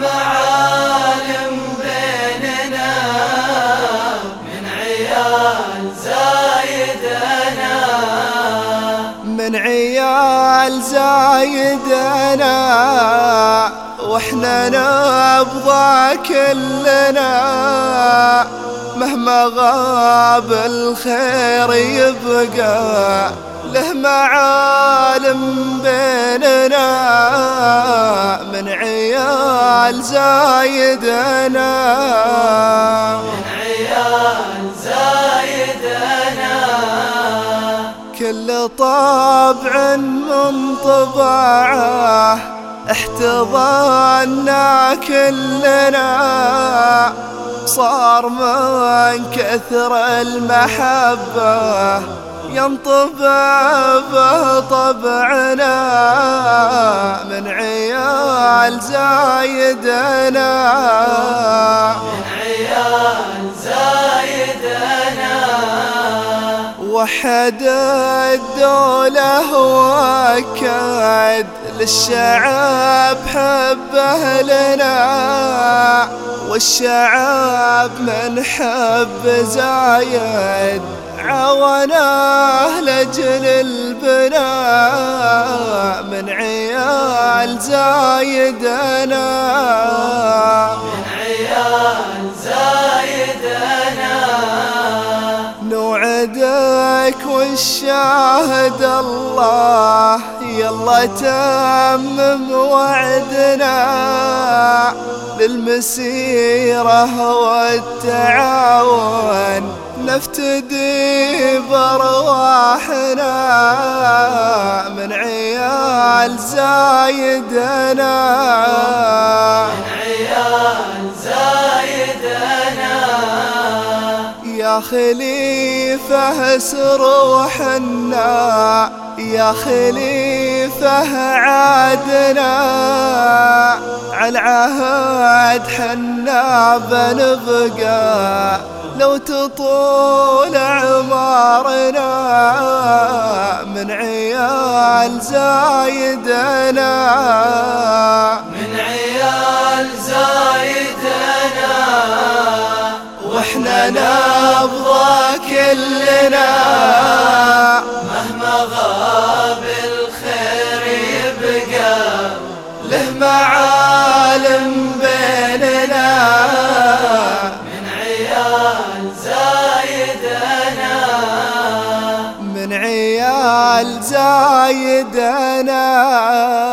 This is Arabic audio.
معالم بيننا من عيال زايد أنا من عيال زايد أنا وإحنا نبضى كلنا. مهما غاب الخير يبقى له معالم بيننا. عيال زايدنا؟ من عيال زايدنا كل طبع من طباعه احتضنا كلنا. صار من كثر المحبة ينطبع به طبعنا زايدنا. عيال زايدنا وحد الدولة وأكد للشعب حبه لنا والشعب من حب زايد عواناه لجل البناء. من عيال زايدنا من عيال زايدنا نوعدك والشاهد الله يلا تمم وعدنا. للمسيرة والتعاون نفتدي برواحنا من زايدنا. زايدنا يا خليفة سروحنا يا خليفة عادنا. على العهد حنا بنبقى لو تطول عمارنا. عيال زايدنا من عيال زايدنا وإحنا نبضى كلنا مهما غاب الخير يبقى. له معالم عيال زايدنا